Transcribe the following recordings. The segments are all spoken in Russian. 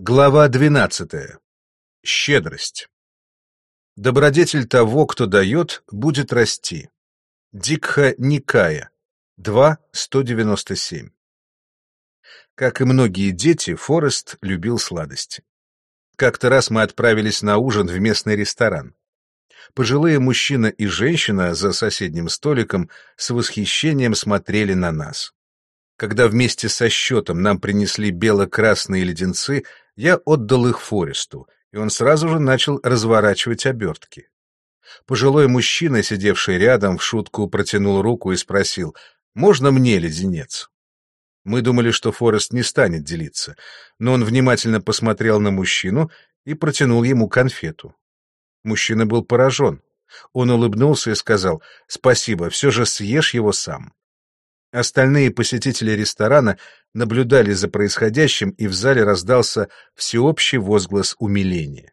Глава 12. Щедрость. Добродетель того, кто дает, будет расти. Дикха Никая. 2.197. Как и многие дети, Форест любил сладости. Как-то раз мы отправились на ужин в местный ресторан. Пожилые мужчина и женщина за соседним столиком с восхищением смотрели на нас. Когда вместе со счетом нам принесли бело-красные леденцы, я отдал их Форесту, и он сразу же начал разворачивать обертки. Пожилой мужчина, сидевший рядом, в шутку протянул руку и спросил, «Можно мне леденец?» Мы думали, что Форест не станет делиться, но он внимательно посмотрел на мужчину и протянул ему конфету. Мужчина был поражен. Он улыбнулся и сказал, «Спасибо, все же съешь его сам». Остальные посетители ресторана наблюдали за происходящим, и в зале раздался всеобщий возглас умиления.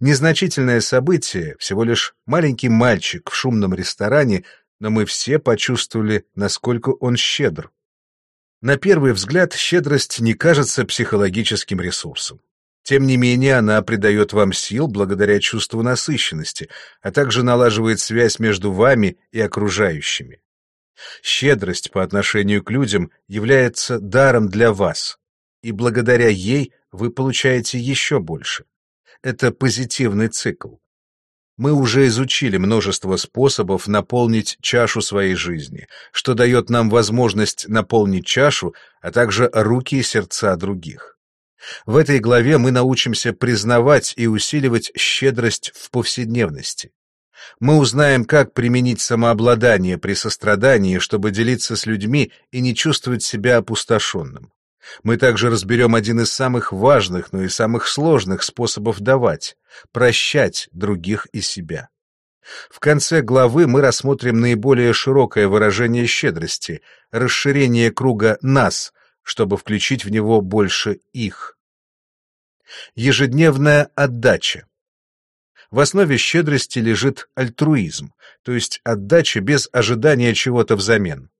Незначительное событие, всего лишь маленький мальчик в шумном ресторане, но мы все почувствовали, насколько он щедр. На первый взгляд, щедрость не кажется психологическим ресурсом. Тем не менее, она придает вам сил благодаря чувству насыщенности, а также налаживает связь между вами и окружающими. Щедрость по отношению к людям является даром для вас, и благодаря ей вы получаете еще больше. Это позитивный цикл. Мы уже изучили множество способов наполнить чашу своей жизни, что дает нам возможность наполнить чашу, а также руки и сердца других. В этой главе мы научимся признавать и усиливать щедрость в повседневности мы узнаем, как применить самообладание при сострадании, чтобы делиться с людьми и не чувствовать себя опустошенным. Мы также разберем один из самых важных, но и самых сложных способов давать — прощать других и себя. В конце главы мы рассмотрим наиболее широкое выражение щедрости — расширение круга «нас», чтобы включить в него больше их. Ежедневная отдача. В основе щедрости лежит альтруизм, то есть отдача без ожидания чего-то взамен.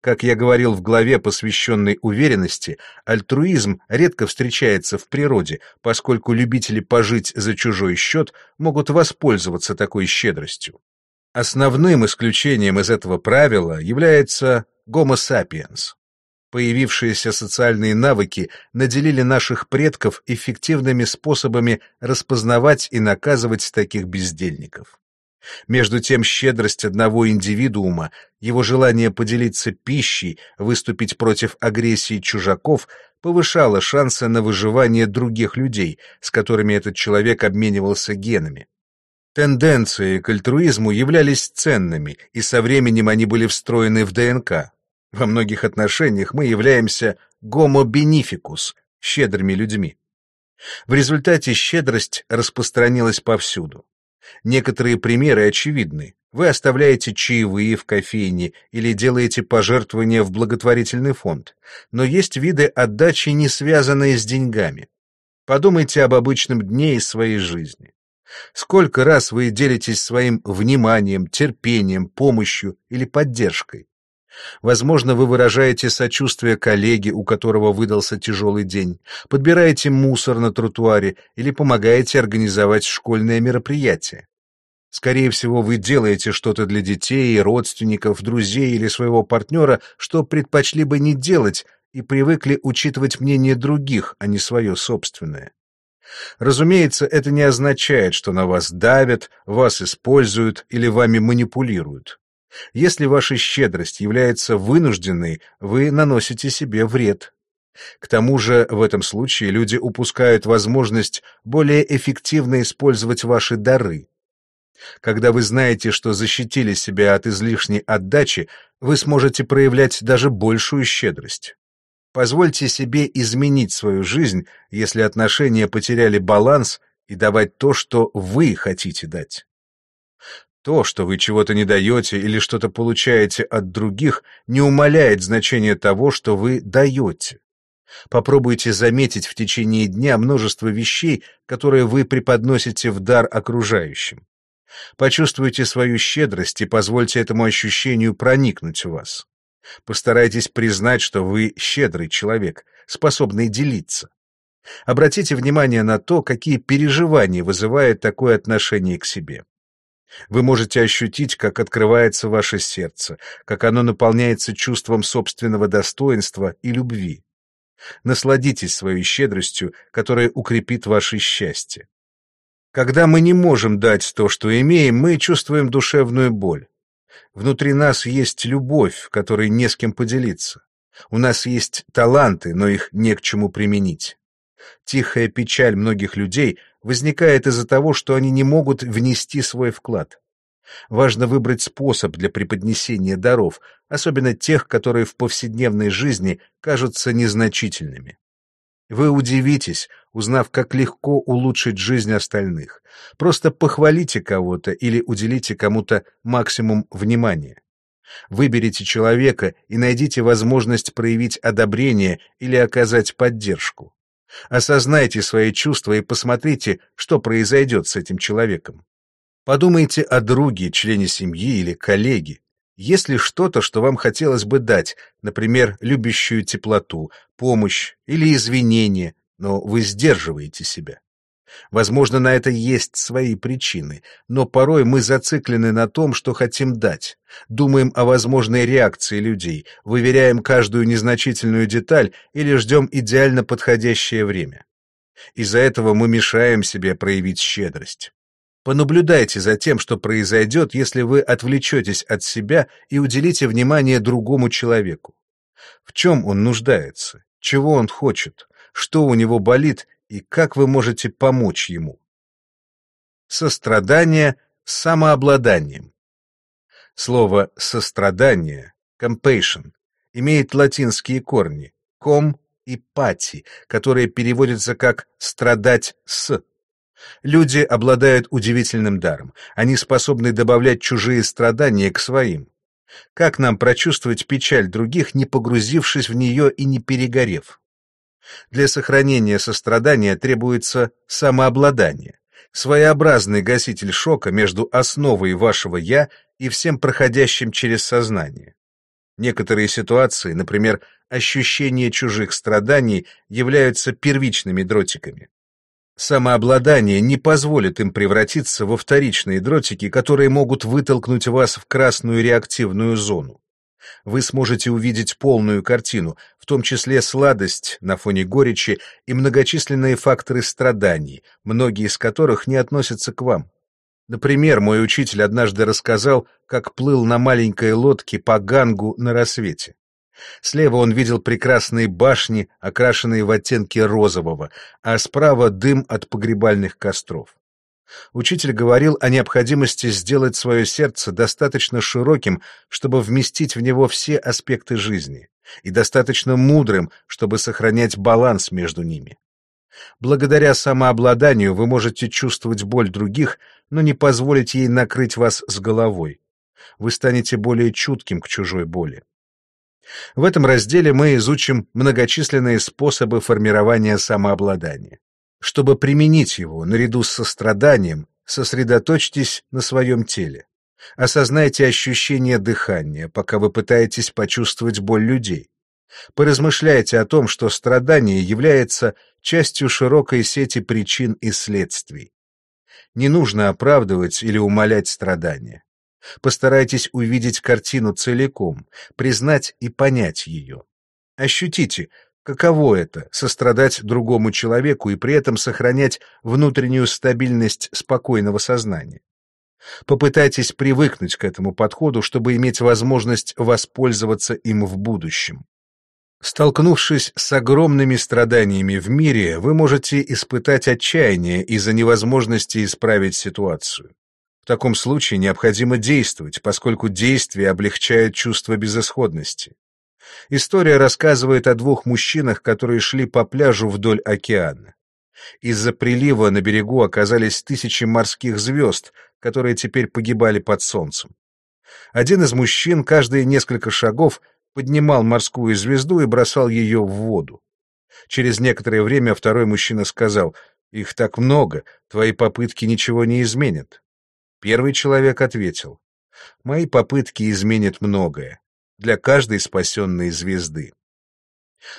Как я говорил в главе, посвященной уверенности, альтруизм редко встречается в природе, поскольку любители пожить за чужой счет могут воспользоваться такой щедростью. Основным исключением из этого правила является Homo sapiens. Появившиеся социальные навыки наделили наших предков эффективными способами распознавать и наказывать таких бездельников. Между тем, щедрость одного индивидуума, его желание поделиться пищей, выступить против агрессии чужаков повышало шансы на выживание других людей, с которыми этот человек обменивался генами. Тенденции к альтруизму являлись ценными, и со временем они были встроены в ДНК. Во многих отношениях мы являемся гомо бенификус, щедрыми людьми. В результате щедрость распространилась повсюду. Некоторые примеры очевидны. Вы оставляете чаевые в кофейне или делаете пожертвования в благотворительный фонд. Но есть виды отдачи, не связанные с деньгами. Подумайте об обычном дне из своей жизни. Сколько раз вы делитесь своим вниманием, терпением, помощью или поддержкой? Возможно, вы выражаете сочувствие коллеге, у которого выдался тяжелый день, подбираете мусор на тротуаре или помогаете организовать школьное мероприятие. Скорее всего, вы делаете что-то для детей, родственников, друзей или своего партнера, что предпочли бы не делать и привыкли учитывать мнение других, а не свое собственное. Разумеется, это не означает, что на вас давят, вас используют или вами манипулируют. Если ваша щедрость является вынужденной, вы наносите себе вред. К тому же в этом случае люди упускают возможность более эффективно использовать ваши дары. Когда вы знаете, что защитили себя от излишней отдачи, вы сможете проявлять даже большую щедрость. Позвольте себе изменить свою жизнь, если отношения потеряли баланс, и давать то, что вы хотите дать. То, что вы чего-то не даете или что-то получаете от других, не умаляет значения того, что вы даете. Попробуйте заметить в течение дня множество вещей, которые вы преподносите в дар окружающим. Почувствуйте свою щедрость и позвольте этому ощущению проникнуть в вас. Постарайтесь признать, что вы щедрый человек, способный делиться. Обратите внимание на то, какие переживания вызывает такое отношение к себе. Вы можете ощутить, как открывается ваше сердце, как оно наполняется чувством собственного достоинства и любви. Насладитесь своей щедростью, которая укрепит ваше счастье. Когда мы не можем дать то, что имеем, мы чувствуем душевную боль. Внутри нас есть любовь, которой не с кем поделиться. У нас есть таланты, но их не к чему применить. Тихая печаль многих людей возникает из-за того, что они не могут внести свой вклад. Важно выбрать способ для преподнесения даров, особенно тех, которые в повседневной жизни кажутся незначительными. Вы удивитесь, узнав, как легко улучшить жизнь остальных. Просто похвалите кого-то или уделите кому-то максимум внимания. Выберите человека и найдите возможность проявить одобрение или оказать поддержку. Осознайте свои чувства и посмотрите, что произойдет с этим человеком. Подумайте о друге, члене семьи или коллеге. Есть ли что-то, что вам хотелось бы дать, например, любящую теплоту, помощь или извинение, но вы сдерживаете себя? Возможно, на это есть свои причины, но порой мы зациклены на том, что хотим дать, думаем о возможной реакции людей, выверяем каждую незначительную деталь или ждем идеально подходящее время. Из-за этого мы мешаем себе проявить щедрость. Понаблюдайте за тем, что произойдет, если вы отвлечетесь от себя и уделите внимание другому человеку. В чем он нуждается, чего он хочет, что у него болит и как вы можете помочь ему. Сострадание с самообладанием. Слово «сострадание» compassion имеет латинские корни «com» и «pati», которые переводятся как «страдать с». Люди обладают удивительным даром. Они способны добавлять чужие страдания к своим. Как нам прочувствовать печаль других, не погрузившись в нее и не перегорев? Для сохранения сострадания требуется самообладание, своеобразный гаситель шока между основой вашего «я» и всем проходящим через сознание. Некоторые ситуации, например, ощущение чужих страданий, являются первичными дротиками. Самообладание не позволит им превратиться во вторичные дротики, которые могут вытолкнуть вас в красную реактивную зону вы сможете увидеть полную картину, в том числе сладость на фоне горечи и многочисленные факторы страданий, многие из которых не относятся к вам. Например, мой учитель однажды рассказал, как плыл на маленькой лодке по Гангу на рассвете. Слева он видел прекрасные башни, окрашенные в оттенки розового, а справа дым от погребальных костров. Учитель говорил о необходимости сделать свое сердце достаточно широким, чтобы вместить в него все аспекты жизни, и достаточно мудрым, чтобы сохранять баланс между ними. Благодаря самообладанию вы можете чувствовать боль других, но не позволить ей накрыть вас с головой. Вы станете более чутким к чужой боли. В этом разделе мы изучим многочисленные способы формирования самообладания. Чтобы применить его наряду с состраданием, сосредоточьтесь на своем теле. Осознайте ощущение дыхания, пока вы пытаетесь почувствовать боль людей. Поразмышляйте о том, что страдание является частью широкой сети причин и следствий. Не нужно оправдывать или умалять страдания. Постарайтесь увидеть картину целиком, признать и понять ее. Ощутите, Каково это — сострадать другому человеку и при этом сохранять внутреннюю стабильность спокойного сознания? Попытайтесь привыкнуть к этому подходу, чтобы иметь возможность воспользоваться им в будущем. Столкнувшись с огромными страданиями в мире, вы можете испытать отчаяние из-за невозможности исправить ситуацию. В таком случае необходимо действовать, поскольку действие облегчает чувство безысходности. История рассказывает о двух мужчинах, которые шли по пляжу вдоль океана. Из-за прилива на берегу оказались тысячи морских звезд, которые теперь погибали под солнцем. Один из мужчин каждые несколько шагов поднимал морскую звезду и бросал ее в воду. Через некоторое время второй мужчина сказал, «Их так много, твои попытки ничего не изменят». Первый человек ответил, «Мои попытки изменят многое для каждой спасенной звезды.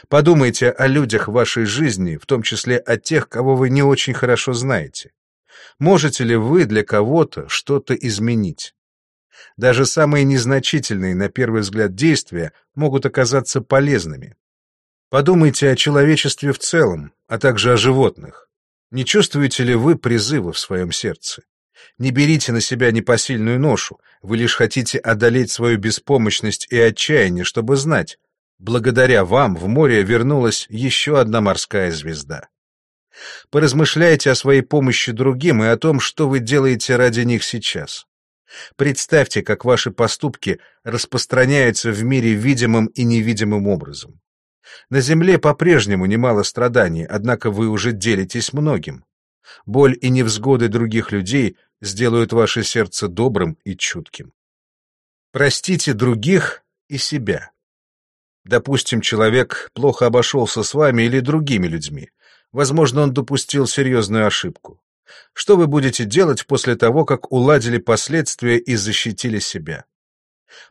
Подумайте о людях в вашей жизни, в том числе о тех, кого вы не очень хорошо знаете. Можете ли вы для кого-то что-то изменить? Даже самые незначительные, на первый взгляд, действия могут оказаться полезными. Подумайте о человечестве в целом, а также о животных. Не чувствуете ли вы призыва в своем сердце? Не берите на себя непосильную ношу, вы лишь хотите одолеть свою беспомощность и отчаяние, чтобы знать, благодаря вам в море вернулась еще одна морская звезда. Поразмышляйте о своей помощи другим и о том, что вы делаете ради них сейчас. Представьте, как ваши поступки распространяются в мире видимым и невидимым образом. На земле по-прежнему немало страданий, однако вы уже делитесь многим. Боль и невзгоды других людей сделают ваше сердце добрым и чутким. Простите других и себя. Допустим, человек плохо обошелся с вами или другими людьми. Возможно, он допустил серьезную ошибку. Что вы будете делать после того, как уладили последствия и защитили себя?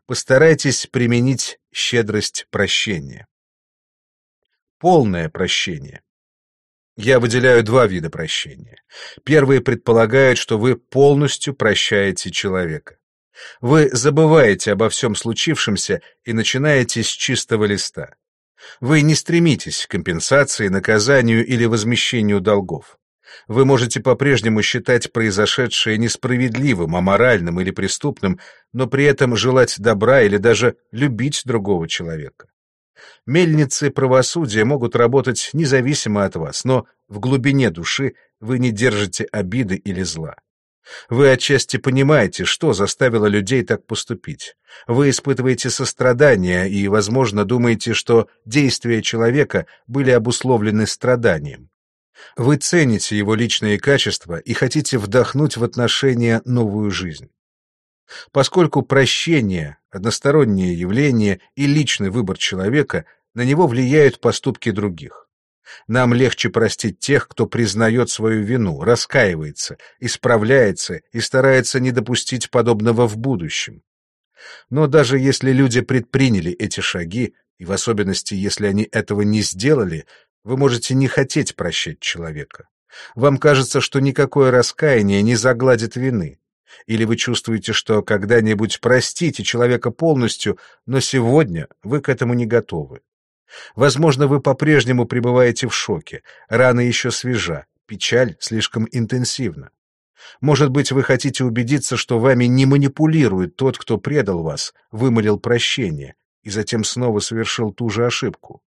Постарайтесь применить щедрость прощения. Полное прощение. Я выделяю два вида прощения. Первый предполагает, что вы полностью прощаете человека. Вы забываете обо всем случившемся и начинаете с чистого листа. Вы не стремитесь к компенсации, наказанию или возмещению долгов. Вы можете по-прежнему считать произошедшее несправедливым, аморальным или преступным, но при этом желать добра или даже любить другого человека. Мельницы правосудия могут работать независимо от вас, но в глубине души вы не держите обиды или зла. Вы отчасти понимаете, что заставило людей так поступить. Вы испытываете сострадание и, возможно, думаете, что действия человека были обусловлены страданием. Вы цените его личные качества и хотите вдохнуть в отношения новую жизнь. Поскольку прощение, одностороннее явление и личный выбор человека, на него влияют поступки других. Нам легче простить тех, кто признает свою вину, раскаивается, исправляется и старается не допустить подобного в будущем. Но даже если люди предприняли эти шаги, и в особенности, если они этого не сделали, вы можете не хотеть прощать человека. Вам кажется, что никакое раскаяние не загладит вины. Или вы чувствуете, что когда-нибудь простите человека полностью, но сегодня вы к этому не готовы. Возможно, вы по-прежнему пребываете в шоке, рана еще свежа, печаль слишком интенсивна. Может быть, вы хотите убедиться, что вами не манипулирует тот, кто предал вас, вымолил прощение и затем снова совершил ту же ошибку.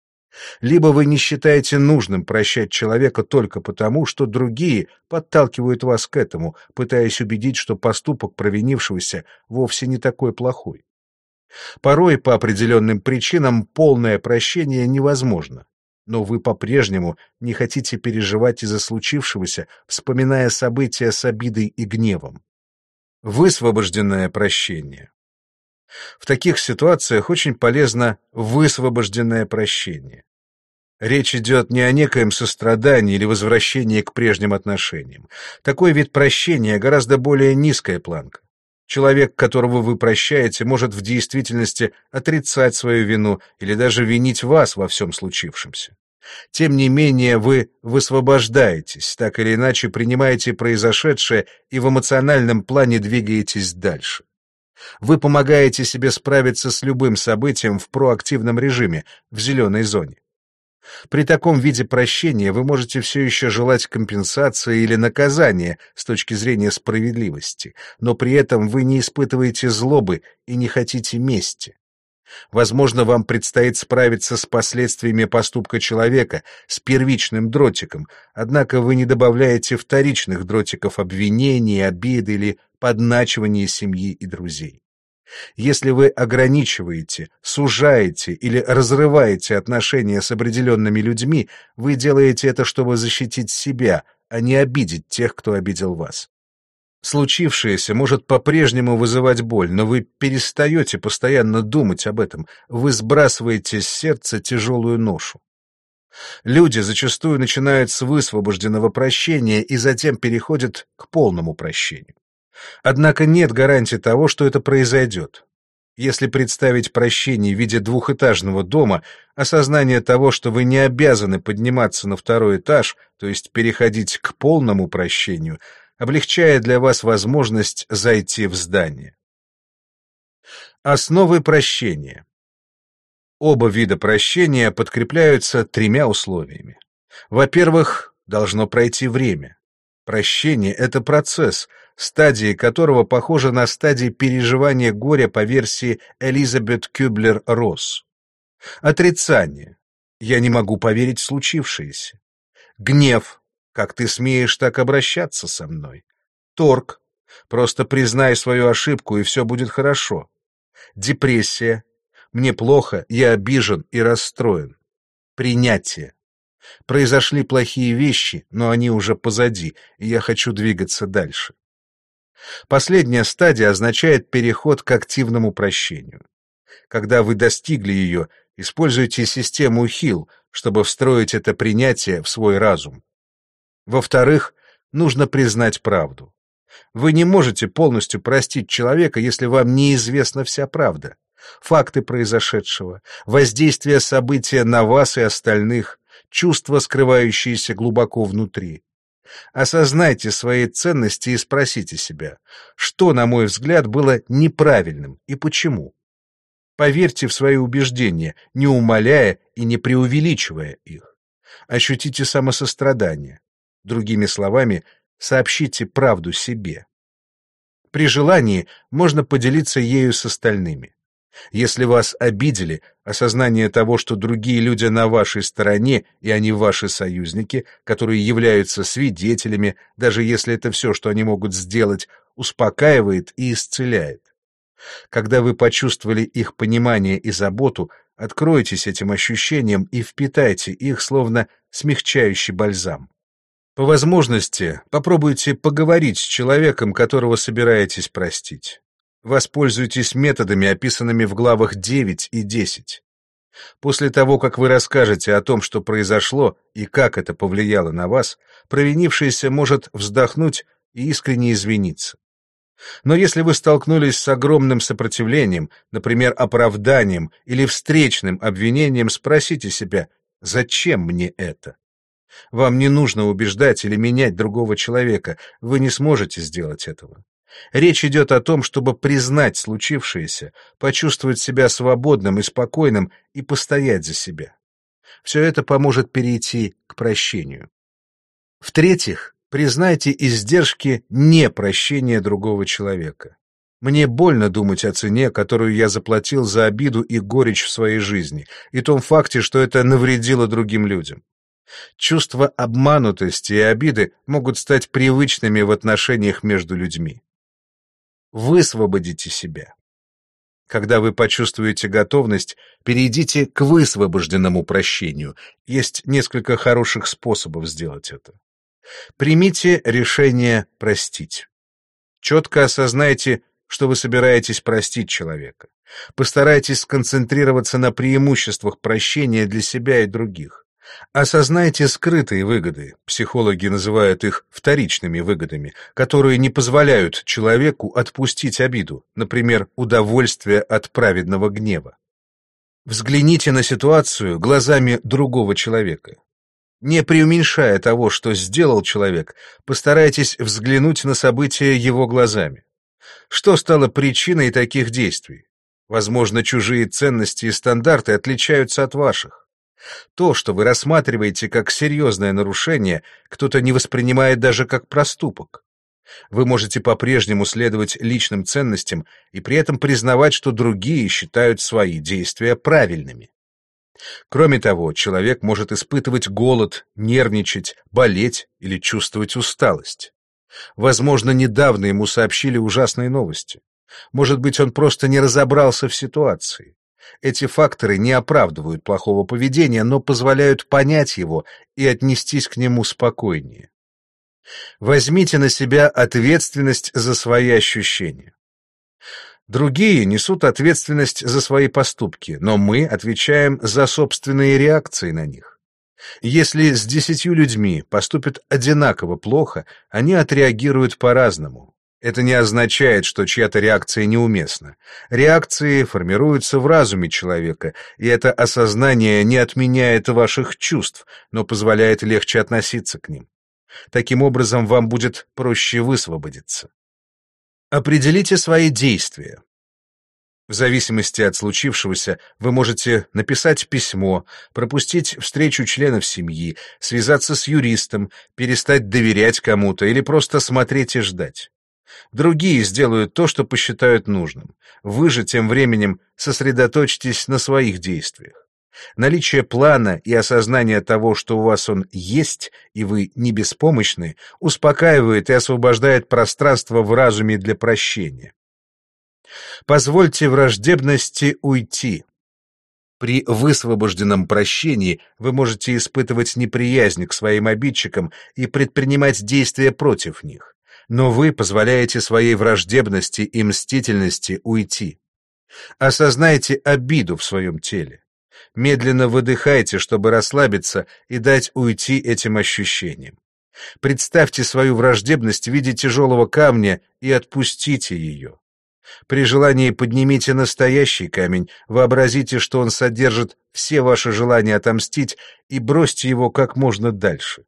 Либо вы не считаете нужным прощать человека только потому, что другие подталкивают вас к этому, пытаясь убедить, что поступок провинившегося вовсе не такой плохой. Порой по определенным причинам полное прощение невозможно, но вы по-прежнему не хотите переживать из-за случившегося, вспоминая события с обидой и гневом. Высвобожденное прощение. В таких ситуациях очень полезно высвобожденное прощение. Речь идет не о некоем сострадании или возвращении к прежним отношениям. Такой вид прощения гораздо более низкая планка. Человек, которого вы прощаете, может в действительности отрицать свою вину или даже винить вас во всем случившемся. Тем не менее, вы высвобождаетесь, так или иначе принимаете произошедшее и в эмоциональном плане двигаетесь дальше. Вы помогаете себе справиться с любым событием в проактивном режиме, в зеленой зоне. При таком виде прощения вы можете все еще желать компенсации или наказания с точки зрения справедливости, но при этом вы не испытываете злобы и не хотите мести. Возможно, вам предстоит справиться с последствиями поступка человека, с первичным дротиком, однако вы не добавляете вторичных дротиков обвинений, обиды или подначивания семьи и друзей. Если вы ограничиваете, сужаете или разрываете отношения с определенными людьми, вы делаете это, чтобы защитить себя, а не обидеть тех, кто обидел вас. Случившееся может по-прежнему вызывать боль, но вы перестаете постоянно думать об этом, вы сбрасываете с сердца тяжелую ношу. Люди зачастую начинают с высвобожденного прощения и затем переходят к полному прощению. Однако нет гарантии того, что это произойдет. Если представить прощение в виде двухэтажного дома, осознание того, что вы не обязаны подниматься на второй этаж, то есть переходить к полному прощению, облегчает для вас возможность зайти в здание. Основы прощения. Оба вида прощения подкрепляются тремя условиями. Во-первых, должно пройти время. Прощение — это процесс, стадии которого похожи на стадии переживания горя по версии Элизабет Кюблер-Росс. Отрицание. Я не могу поверить в случившееся. Гнев. Как ты смеешь так обращаться со мной? Торг. Просто признай свою ошибку, и все будет хорошо. Депрессия. Мне плохо, я обижен и расстроен. Принятие. Произошли плохие вещи, но они уже позади, и я хочу двигаться дальше. Последняя стадия означает переход к активному прощению. Когда вы достигли ее, используйте систему HIL, чтобы встроить это принятие в свой разум. Во-вторых, нужно признать правду. Вы не можете полностью простить человека, если вам неизвестна вся правда. Факты произошедшего, воздействие события на вас и остальных, чувства, скрывающиеся глубоко внутри. Осознайте свои ценности и спросите себя, что, на мой взгляд, было неправильным и почему. Поверьте в свои убеждения, не умаляя и не преувеличивая их. Ощутите самосострадание. Другими словами, сообщите правду себе. При желании можно поделиться ею с остальными. Если вас обидели, осознание того, что другие люди на вашей стороне, и они ваши союзники, которые являются свидетелями, даже если это все, что они могут сделать, успокаивает и исцеляет. Когда вы почувствовали их понимание и заботу, откройтесь этим ощущениям и впитайте их, словно смягчающий бальзам. По возможности попробуйте поговорить с человеком, которого собираетесь простить. Воспользуйтесь методами, описанными в главах 9 и 10. После того, как вы расскажете о том, что произошло и как это повлияло на вас, провинившийся может вздохнуть и искренне извиниться. Но если вы столкнулись с огромным сопротивлением, например, оправданием или встречным обвинением, спросите себя, зачем мне это? Вам не нужно убеждать или менять другого человека, вы не сможете сделать этого. Речь идет о том, чтобы признать случившееся, почувствовать себя свободным и спокойным и постоять за себя. Все это поможет перейти к прощению. В-третьих, признайте издержки непрощения другого человека. Мне больно думать о цене, которую я заплатил за обиду и горечь в своей жизни, и том факте, что это навредило другим людям. Чувства обманутости и обиды могут стать привычными в отношениях между людьми. Высвободите себя. Когда вы почувствуете готовность, перейдите к высвобожденному прощению. Есть несколько хороших способов сделать это. Примите решение простить. Четко осознайте, что вы собираетесь простить человека. Постарайтесь сконцентрироваться на преимуществах прощения для себя и других. Осознайте скрытые выгоды, психологи называют их вторичными выгодами, которые не позволяют человеку отпустить обиду, например, удовольствие от праведного гнева. Взгляните на ситуацию глазами другого человека. Не преуменьшая того, что сделал человек, постарайтесь взглянуть на события его глазами. Что стало причиной таких действий? Возможно, чужие ценности и стандарты отличаются от ваших. То, что вы рассматриваете как серьезное нарушение, кто-то не воспринимает даже как проступок. Вы можете по-прежнему следовать личным ценностям и при этом признавать, что другие считают свои действия правильными. Кроме того, человек может испытывать голод, нервничать, болеть или чувствовать усталость. Возможно, недавно ему сообщили ужасные новости. Может быть, он просто не разобрался в ситуации. Эти факторы не оправдывают плохого поведения, но позволяют понять его и отнестись к нему спокойнее. Возьмите на себя ответственность за свои ощущения. Другие несут ответственность за свои поступки, но мы отвечаем за собственные реакции на них. Если с десятью людьми поступят одинаково плохо, они отреагируют по-разному. Это не означает, что чья-то реакция неуместна. Реакции формируются в разуме человека, и это осознание не отменяет ваших чувств, но позволяет легче относиться к ним. Таким образом, вам будет проще высвободиться. Определите свои действия. В зависимости от случившегося вы можете написать письмо, пропустить встречу членов семьи, связаться с юристом, перестать доверять кому-то или просто смотреть и ждать. Другие сделают то, что посчитают нужным. Вы же тем временем сосредоточьтесь на своих действиях. Наличие плана и осознание того, что у вас он есть, и вы не беспомощны, успокаивает и освобождает пространство в разуме для прощения. Позвольте враждебности уйти. При высвобожденном прощении вы можете испытывать неприязнь к своим обидчикам и предпринимать действия против них но вы позволяете своей враждебности и мстительности уйти. Осознайте обиду в своем теле. Медленно выдыхайте, чтобы расслабиться и дать уйти этим ощущениям. Представьте свою враждебность в виде тяжелого камня и отпустите ее. При желании поднимите настоящий камень, вообразите, что он содержит все ваши желания отомстить, и бросьте его как можно дальше.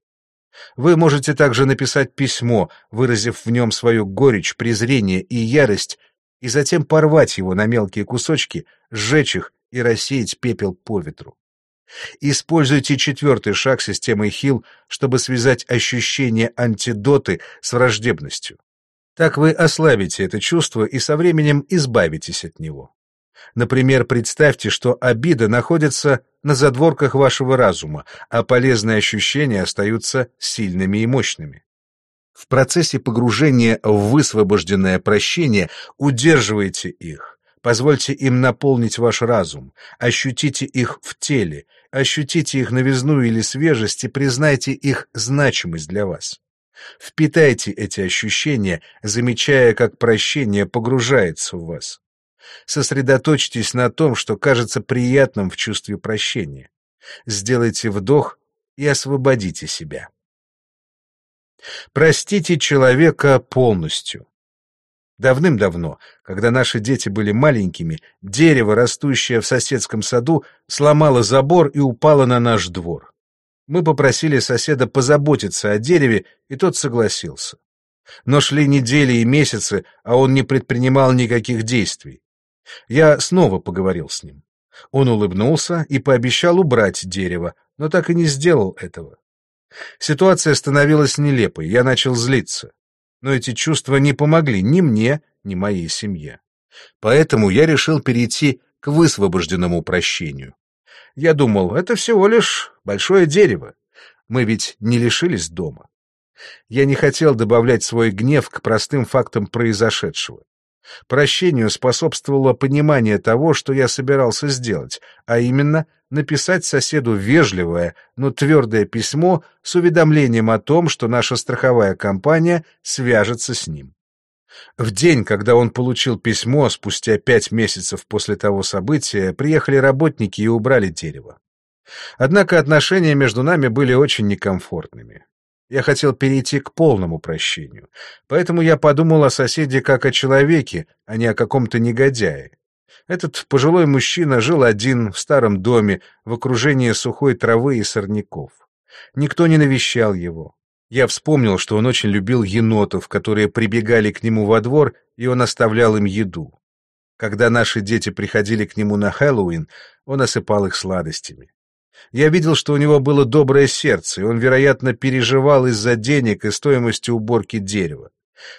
Вы можете также написать письмо, выразив в нем свою горечь, презрение и ярость, и затем порвать его на мелкие кусочки, сжечь их и рассеять пепел по ветру. Используйте четвертый шаг системы Хилл, чтобы связать ощущение антидоты с враждебностью. Так вы ослабите это чувство и со временем избавитесь от него. Например, представьте, что обида находится на задворках вашего разума, а полезные ощущения остаются сильными и мощными. В процессе погружения в высвобожденное прощение удерживайте их, позвольте им наполнить ваш разум, ощутите их в теле, ощутите их новизну или свежесть и признайте их значимость для вас. Впитайте эти ощущения, замечая, как прощение погружается в вас. Сосредоточьтесь на том, что кажется приятным в чувстве прощения. Сделайте вдох и освободите себя. Простите человека полностью. Давным-давно, когда наши дети были маленькими, дерево, растущее в соседском саду, сломало забор и упало на наш двор. Мы попросили соседа позаботиться о дереве, и тот согласился. Но шли недели и месяцы, а он не предпринимал никаких действий. Я снова поговорил с ним. Он улыбнулся и пообещал убрать дерево, но так и не сделал этого. Ситуация становилась нелепой, я начал злиться. Но эти чувства не помогли ни мне, ни моей семье. Поэтому я решил перейти к высвобожденному прощению. Я думал, это всего лишь большое дерево. Мы ведь не лишились дома. Я не хотел добавлять свой гнев к простым фактам произошедшего. Прощению способствовало понимание того, что я собирался сделать, а именно написать соседу вежливое, но твердое письмо с уведомлением о том, что наша страховая компания свяжется с ним. В день, когда он получил письмо, спустя пять месяцев после того события, приехали работники и убрали дерево. Однако отношения между нами были очень некомфортными. Я хотел перейти к полному прощению, поэтому я подумал о соседе как о человеке, а не о каком-то негодяе. Этот пожилой мужчина жил один в старом доме в окружении сухой травы и сорняков. Никто не навещал его. Я вспомнил, что он очень любил енотов, которые прибегали к нему во двор, и он оставлял им еду. Когда наши дети приходили к нему на Хэллоуин, он осыпал их сладостями. Я видел, что у него было доброе сердце, и он, вероятно, переживал из-за денег и стоимости уборки дерева.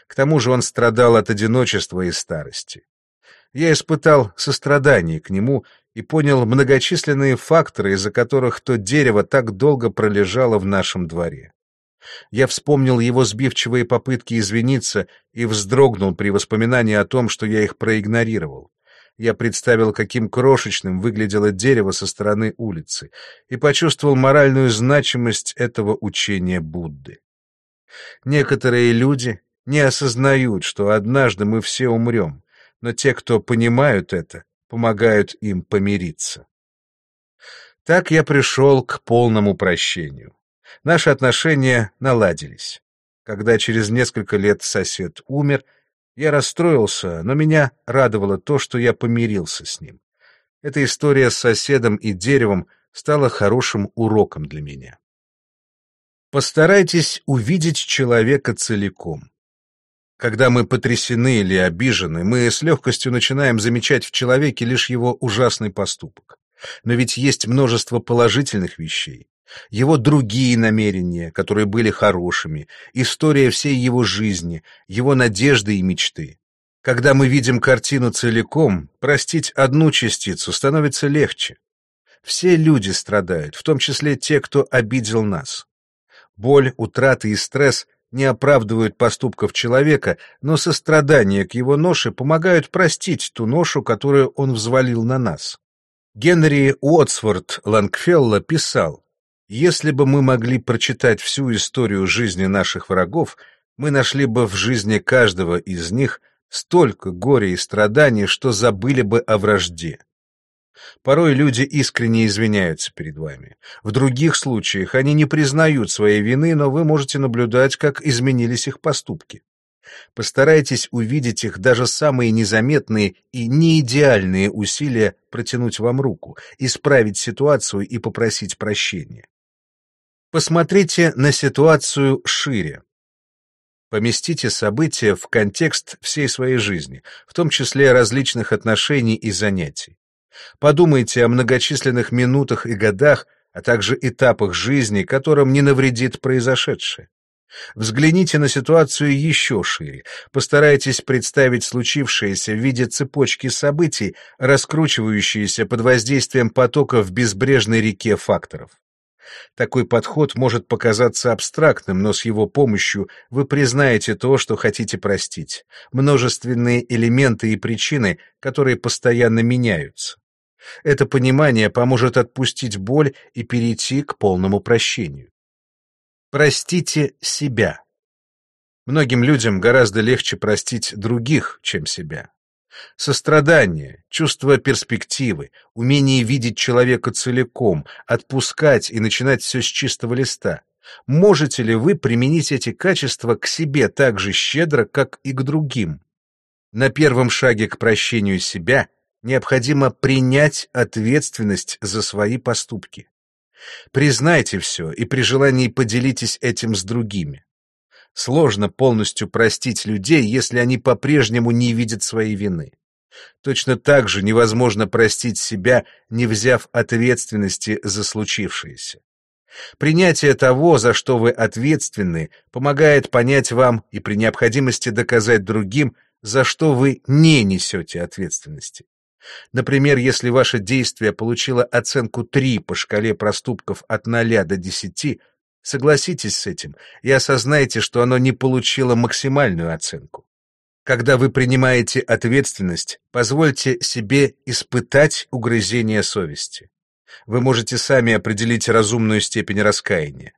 К тому же он страдал от одиночества и старости. Я испытал сострадание к нему и понял многочисленные факторы, из-за которых то дерево так долго пролежало в нашем дворе. Я вспомнил его сбивчивые попытки извиниться и вздрогнул при воспоминании о том, что я их проигнорировал я представил, каким крошечным выглядело дерево со стороны улицы, и почувствовал моральную значимость этого учения Будды. Некоторые люди не осознают, что однажды мы все умрем, но те, кто понимают это, помогают им помириться. Так я пришел к полному прощению. Наши отношения наладились. Когда через несколько лет сосед умер, Я расстроился, но меня радовало то, что я помирился с ним. Эта история с соседом и деревом стала хорошим уроком для меня. Постарайтесь увидеть человека целиком. Когда мы потрясены или обижены, мы с легкостью начинаем замечать в человеке лишь его ужасный поступок. Но ведь есть множество положительных вещей. Его другие намерения, которые были хорошими, история всей его жизни, его надежды и мечты. Когда мы видим картину целиком, простить одну частицу становится легче. Все люди страдают, в том числе те, кто обидел нас. Боль, утраты и стресс не оправдывают поступков человека, но сострадание к его ноше помогают простить ту ношу, которую он взвалил на нас. Генри Уотсворт Лангфелло писал, «Если бы мы могли прочитать всю историю жизни наших врагов, мы нашли бы в жизни каждого из них столько горя и страданий, что забыли бы о вражде. Порой люди искренне извиняются перед вами. В других случаях они не признают своей вины, но вы можете наблюдать, как изменились их поступки. Постарайтесь увидеть их даже самые незаметные и неидеальные усилия протянуть вам руку, исправить ситуацию и попросить прощения. Посмотрите на ситуацию шире. Поместите события в контекст всей своей жизни, в том числе различных отношений и занятий. Подумайте о многочисленных минутах и годах, а также этапах жизни, которым не навредит произошедшее. Взгляните на ситуацию еще шире, постарайтесь представить случившееся в виде цепочки событий, раскручивающиеся под воздействием потока в безбрежной реке факторов. Такой подход может показаться абстрактным, но с его помощью вы признаете то, что хотите простить, множественные элементы и причины, которые постоянно меняются. Это понимание поможет отпустить боль и перейти к полному прощению. Простите себя. Многим людям гораздо легче простить других, чем себя. Сострадание, чувство перспективы, умение видеть человека целиком, отпускать и начинать все с чистого листа. Можете ли вы применить эти качества к себе так же щедро, как и к другим? На первом шаге к прощению себя необходимо принять ответственность за свои поступки. Признайте все и при желании поделитесь этим с другими. Сложно полностью простить людей, если они по-прежнему не видят своей вины. Точно так же невозможно простить себя, не взяв ответственности за случившееся. Принятие того, за что вы ответственны, помогает понять вам и при необходимости доказать другим, за что вы не несете ответственности. Например, если ваше действие получило оценку 3 по шкале проступков от 0 до 10, согласитесь с этим и осознайте, что оно не получило максимальную оценку. Когда вы принимаете ответственность, позвольте себе испытать угрызение совести. Вы можете сами определить разумную степень раскаяния.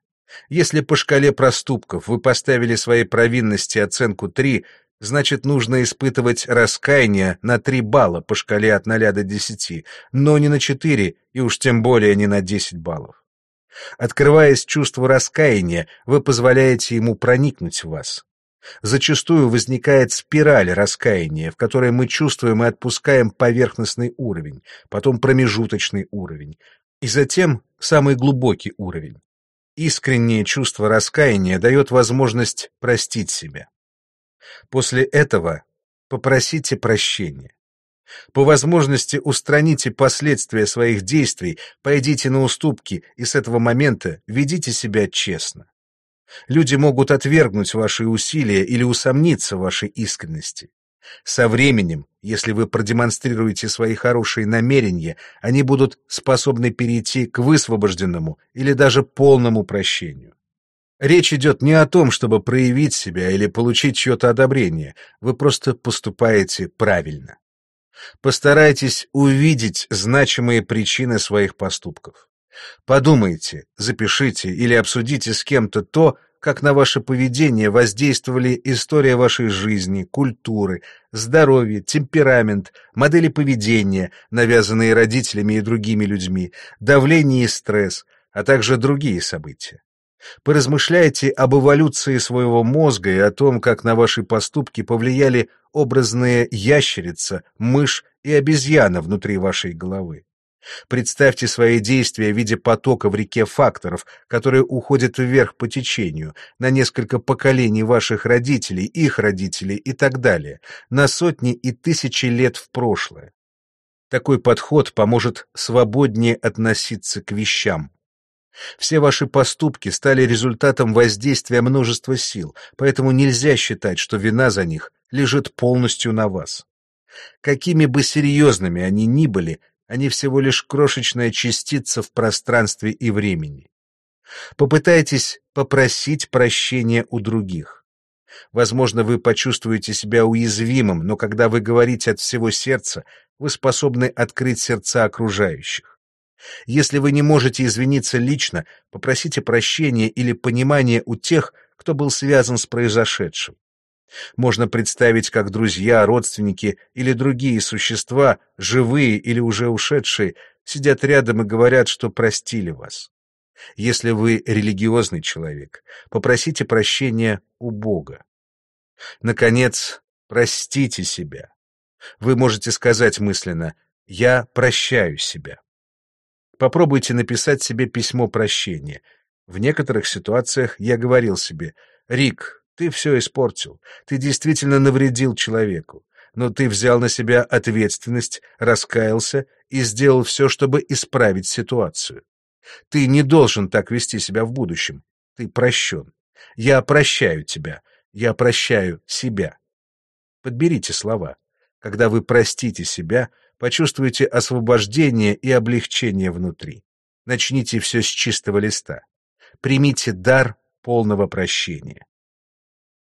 Если по шкале проступков вы поставили своей провинности оценку 3, значит, нужно испытывать раскаяние на 3 балла по шкале от 0 до 10, но не на 4 и уж тем более не на 10 баллов. Открываясь чувству раскаяния, вы позволяете ему проникнуть в вас. Зачастую возникает спираль раскаяния, в которой мы чувствуем и отпускаем поверхностный уровень, потом промежуточный уровень, и затем самый глубокий уровень. Искреннее чувство раскаяния дает возможность простить себя. После этого попросите прощения. По возможности устраните последствия своих действий, пойдите на уступки и с этого момента ведите себя честно. Люди могут отвергнуть ваши усилия или усомниться в вашей искренности. Со временем, если вы продемонстрируете свои хорошие намерения, они будут способны перейти к высвобожденному или даже полному прощению. Речь идет не о том, чтобы проявить себя или получить чье-то одобрение. Вы просто поступаете правильно. Постарайтесь увидеть значимые причины своих поступков. Подумайте, запишите или обсудите с кем-то то, как на ваше поведение воздействовали история вашей жизни, культуры, здоровье, темперамент, модели поведения, навязанные родителями и другими людьми, давление и стресс, а также другие события. Поразмышляйте об эволюции своего мозга и о том, как на ваши поступки повлияли образные ящерица, мышь и обезьяна внутри вашей головы. Представьте свои действия в виде потока в реке факторов, которые уходят вверх по течению, на несколько поколений ваших родителей, их родителей и так далее, на сотни и тысячи лет в прошлое. Такой подход поможет свободнее относиться к вещам. Все ваши поступки стали результатом воздействия множества сил, поэтому нельзя считать, что вина за них лежит полностью на вас. Какими бы серьезными они ни были, они всего лишь крошечная частица в пространстве и времени. Попытайтесь попросить прощения у других. Возможно, вы почувствуете себя уязвимым, но когда вы говорите от всего сердца, вы способны открыть сердца окружающих. Если вы не можете извиниться лично, попросите прощения или понимания у тех, кто был связан с произошедшим. Можно представить, как друзья, родственники или другие существа, живые или уже ушедшие, сидят рядом и говорят, что простили вас. Если вы религиозный человек, попросите прощения у Бога. Наконец, простите себя. Вы можете сказать мысленно «Я прощаю себя». Попробуйте написать себе письмо прощения. В некоторых ситуациях я говорил себе «Рик, ты все испортил. Ты действительно навредил человеку. Но ты взял на себя ответственность, раскаялся и сделал все, чтобы исправить ситуацию. Ты не должен так вести себя в будущем. Ты прощен. Я прощаю тебя. Я прощаю себя. Подберите слова. Когда вы простите себя, почувствуете освобождение и облегчение внутри. Начните все с чистого листа. Примите дар полного прощения.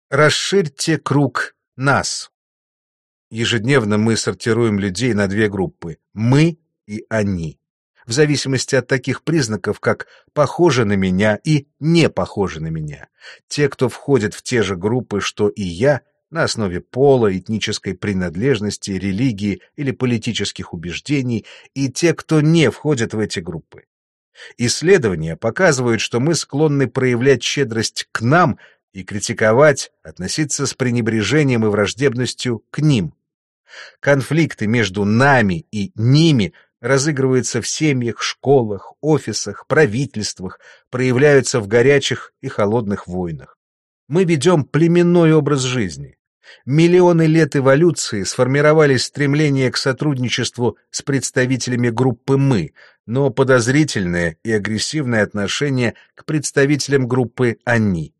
Расширьте круг нас. Ежедневно мы сортируем людей на две группы — мы и они, в зависимости от таких признаков, как «похоже на меня» и «не похоже на меня». Те, кто входит в те же группы, что и я, на основе пола, этнической принадлежности, религии или политических убеждений, и те, кто не входит в эти группы. Исследования показывают, что мы склонны проявлять щедрость к нам и критиковать, относиться с пренебрежением и враждебностью к ним. Конфликты между нами и ними разыгрываются в семьях, школах, офисах, правительствах, проявляются в горячих и холодных войнах. Мы ведем племенной образ жизни. Миллионы лет эволюции сформировали стремление к сотрудничеству с представителями группы «мы», но подозрительное и агрессивное отношение к представителям группы «они».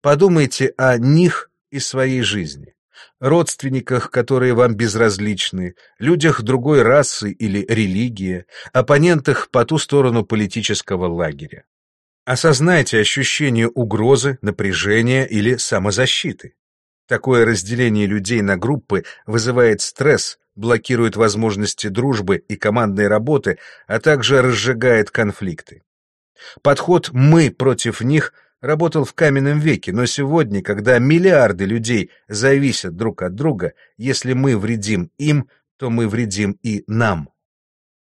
Подумайте о них и своей жизни, родственниках, которые вам безразличны, людях другой расы или религии, оппонентах по ту сторону политического лагеря. Осознайте ощущение угрозы, напряжения или самозащиты. Такое разделение людей на группы вызывает стресс, блокирует возможности дружбы и командной работы, а также разжигает конфликты. Подход «мы против них» работал в каменном веке, но сегодня, когда миллиарды людей зависят друг от друга, если мы вредим им, то мы вредим и нам.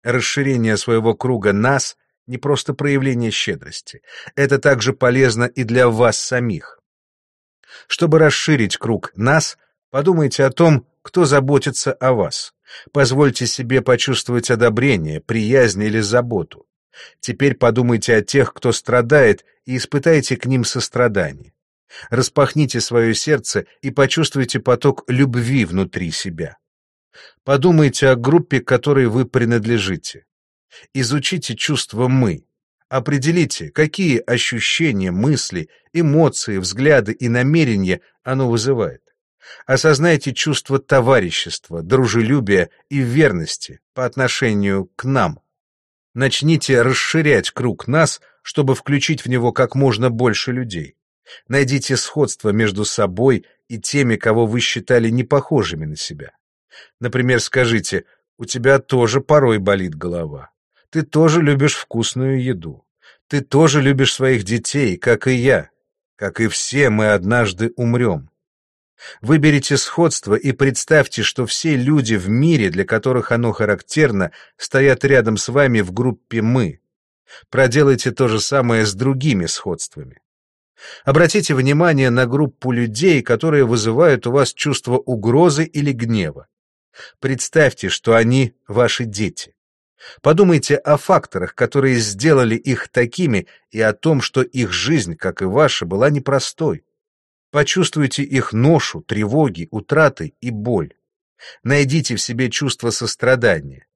Расширение своего круга нас — не просто проявление щедрости. Это также полезно и для вас самих. Чтобы расширить круг нас, подумайте о том, кто заботится о вас. Позвольте себе почувствовать одобрение, приязнь или заботу. Теперь подумайте о тех, кто страдает, и испытайте к ним сострадание. Распахните свое сердце и почувствуйте поток любви внутри себя. Подумайте о группе, которой вы принадлежите. Изучите чувство «мы». Определите, какие ощущения, мысли, эмоции, взгляды и намерения оно вызывает. Осознайте чувство товарищества, дружелюбия и верности по отношению к нам. Начните расширять круг нас, чтобы включить в него как можно больше людей. Найдите сходство между собой и теми, кого вы считали непохожими на себя. Например, скажите, у тебя тоже порой болит голова. Ты тоже любишь вкусную еду. Ты тоже любишь своих детей, как и я. Как и все, мы однажды умрем. Выберите сходство и представьте, что все люди в мире, для которых оно характерно, стоят рядом с вами в группе «мы». Проделайте то же самое с другими сходствами. Обратите внимание на группу людей, которые вызывают у вас чувство угрозы или гнева. Представьте, что они ваши дети. Подумайте о факторах, которые сделали их такими, и о том, что их жизнь, как и ваша, была непростой. Почувствуйте их ношу, тревоги, утраты и боль. Найдите в себе чувство сострадания.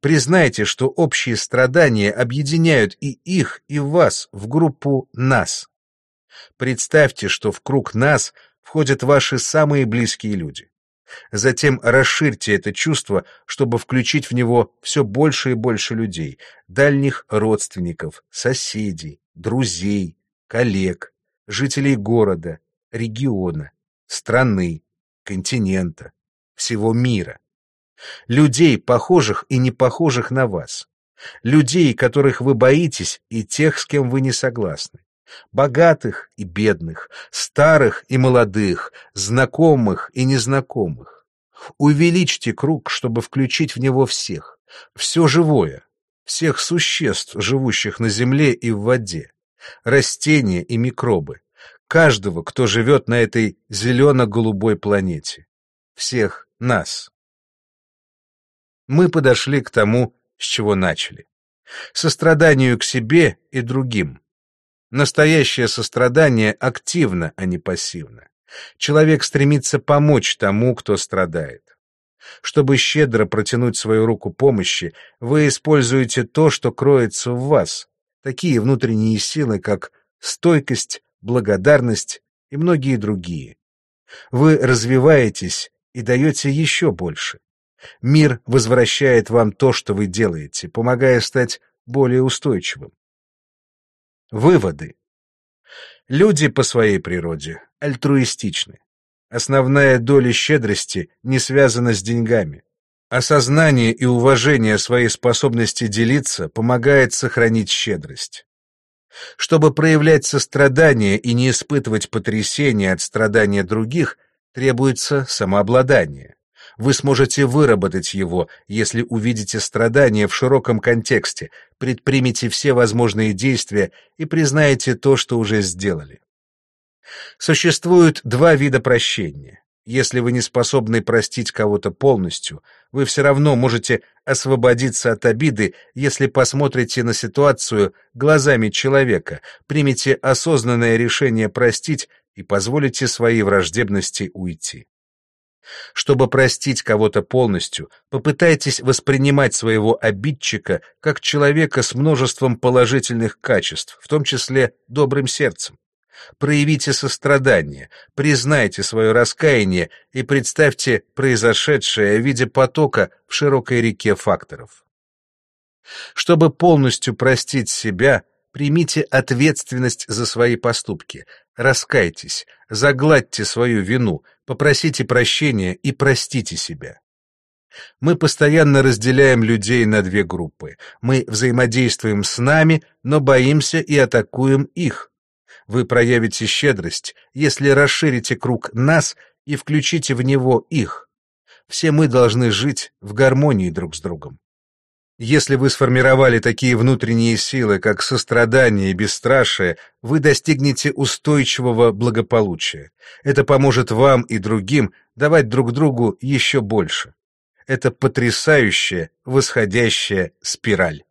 Признайте, что общие страдания объединяют и их, и вас в группу «нас». Представьте, что в круг нас входят ваши самые близкие люди. Затем расширьте это чувство, чтобы включить в него все больше и больше людей, дальних родственников, соседей, друзей, коллег, жителей города, региона, страны, континента, всего мира. Людей, похожих и не похожих на вас. Людей, которых вы боитесь, и тех, с кем вы не согласны богатых и бедных, старых и молодых, знакомых и незнакомых. Увеличьте круг, чтобы включить в него всех, все живое, всех существ, живущих на земле и в воде, растения и микробы, каждого, кто живет на этой зелено-голубой планете, всех нас. Мы подошли к тому, с чего начали. Состраданию к себе и другим. Настоящее сострадание активно, а не пассивно. Человек стремится помочь тому, кто страдает. Чтобы щедро протянуть свою руку помощи, вы используете то, что кроется в вас, такие внутренние силы, как стойкость, благодарность и многие другие. Вы развиваетесь и даете еще больше. Мир возвращает вам то, что вы делаете, помогая стать более устойчивым. Выводы. Люди по своей природе альтруистичны. Основная доля щедрости не связана с деньгами. Осознание и уважение своей способности делиться помогает сохранить щедрость. Чтобы проявлять сострадание и не испытывать потрясения от страдания других, требуется самообладание вы сможете выработать его, если увидите страдания в широком контексте, предпримете все возможные действия и признаете то, что уже сделали. Существует два вида прощения. Если вы не способны простить кого-то полностью, вы все равно можете освободиться от обиды, если посмотрите на ситуацию глазами человека, примете осознанное решение простить и позволите своей враждебности уйти. Чтобы простить кого-то полностью, попытайтесь воспринимать своего обидчика как человека с множеством положительных качеств, в том числе добрым сердцем. Проявите сострадание, признайте свое раскаяние и представьте произошедшее в виде потока в широкой реке факторов. Чтобы полностью простить себя, примите ответственность за свои поступки, раскайтесь, загладьте свою вину, попросите прощения и простите себя. Мы постоянно разделяем людей на две группы. Мы взаимодействуем с нами, но боимся и атакуем их. Вы проявите щедрость, если расширите круг нас и включите в него их. Все мы должны жить в гармонии друг с другом. Если вы сформировали такие внутренние силы, как сострадание и бесстрашие, вы достигнете устойчивого благополучия. Это поможет вам и другим давать друг другу еще больше. Это потрясающая восходящая спираль.